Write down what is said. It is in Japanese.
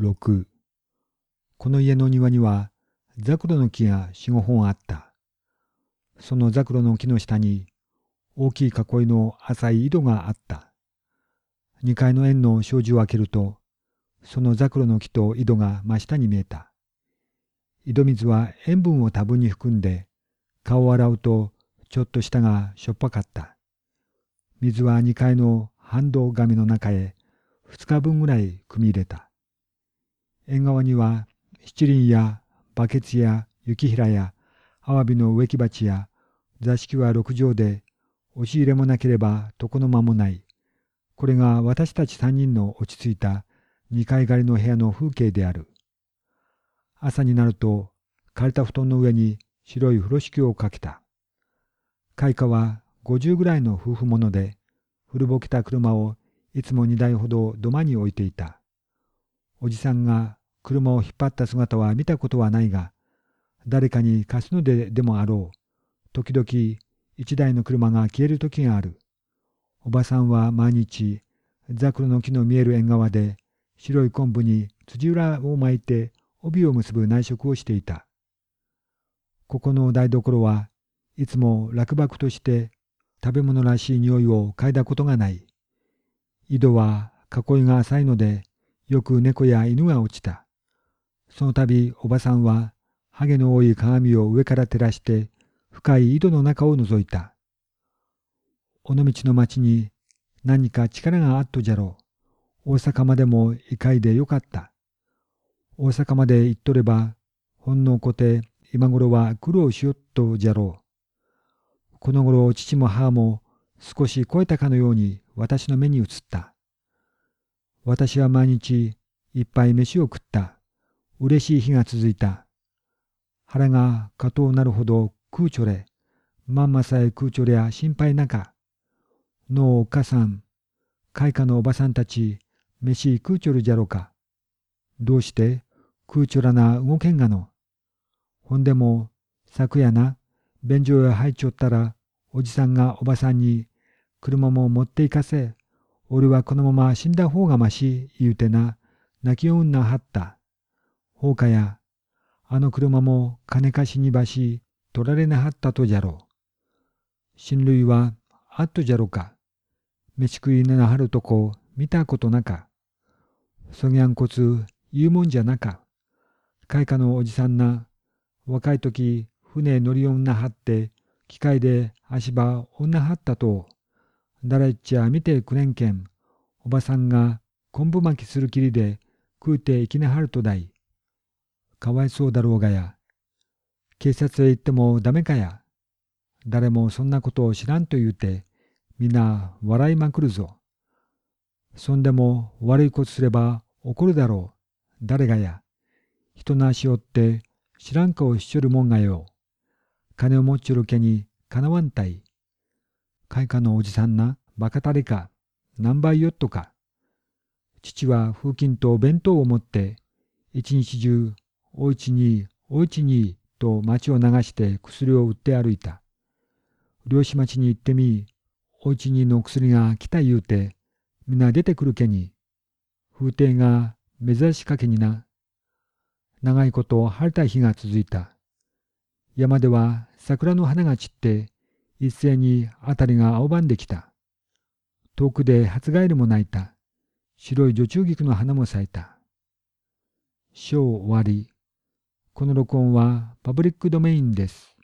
6この家の庭にはザクロの木が四五本あった。そのザクロの木の下に大きい囲いの浅い井戸があった。2階の円の障子を開けると、そのザクロの木と井戸が真下に見えた。井戸水は塩分を多分に含んで、顔を洗うとちょっと下がしょっぱかった。水は2階の半銅紙の中へ2日分ぐらい汲み入れた。縁側には七輪やバケツや雪平やアワビの植木鉢や座敷は六畳で押し入れもなければ床の間もない。これが私たち三人の落ち着いた二階狩りの部屋の風景である。朝になると枯れた布団の上に白い風呂敷をかけた。開花は五十ぐらいの夫婦者で古ぼけた車をいつも二台ほど土間に置いていた。おじさんが車を引っ張った姿は見たことはないが、誰かに貸すのででもあろう。時々一台の車が消える時がある。おばさんは毎日、ザクロの木の見える縁側で、白い昆布に辻裏を巻いて帯を結ぶ内職をしていた。ここの台所はいつも落幕として食べ物らしい匂いを嗅いだことがない。井戸は囲いが浅いので、よく猫や犬が落ちた。その度おばさんはハゲの多い鏡を上から照らして深い井戸の中を覗いた。尾道の町に何か力があっとじゃろう。大阪までも異界でよかった。大阪まで行っとれば、本能こて今頃は苦労しよっとじゃろう。この頃父も母も少し超えたかのように私の目に映った。私は毎日いっぱい飯を食った。嬉しい日が続いた。腹が過当なるほど空ちょれ、まんまさえ空ちょれや心配なか。のお母さん、開花のおばさんたち、飯空ちょるじゃろうか。どうして空ちょらな動けんがの？ほんでも、昨夜な、便所へ入っちょったら、おじさんがおばさんに、車も持って行かせ、俺はこのまま死んだ方がまし、言うてな、泣き女はった。放火や、あの車も金貸しにばし、取られなはったとじゃろう。親類はあっとじゃろか。飯食いなはるとこ見たことなか。そぎゃんこつ言うもんじゃなか。開花のおじさんな、若い時船乗り女はって、機械で足場女はったと、だらいっちゃ見てくれんけん、おばさんが昆布巻きするきりで食うていきなはるとだい。かわいそうだろうがや。警察へ行ってもダメかや。誰もそんなことを知らんと言うて、みんな笑いまくるぞ。そんでも悪いことすれば怒るだろう。誰がや。人の足を追って知らん顔しちょるもんがよ。金を持っちょるけにかなわんたい。開花のおじさんな、バカたれか、何倍よっとか。父は風琴と弁当を持って、一日中おうちに、おうちに、と町を流して薬を売って歩いた。漁師町に行ってみ、おうちにの薬が来た言うて、みんな出てくるけに、風亭が珍しかけにな。長いこと晴れた日が続いた。山では桜の花が散って、一斉に辺りが青ばんできた。遠くで初ガエルも鳴いた。白い女中菊の花も咲いた。章終わり。この録音はパブリックドメインです。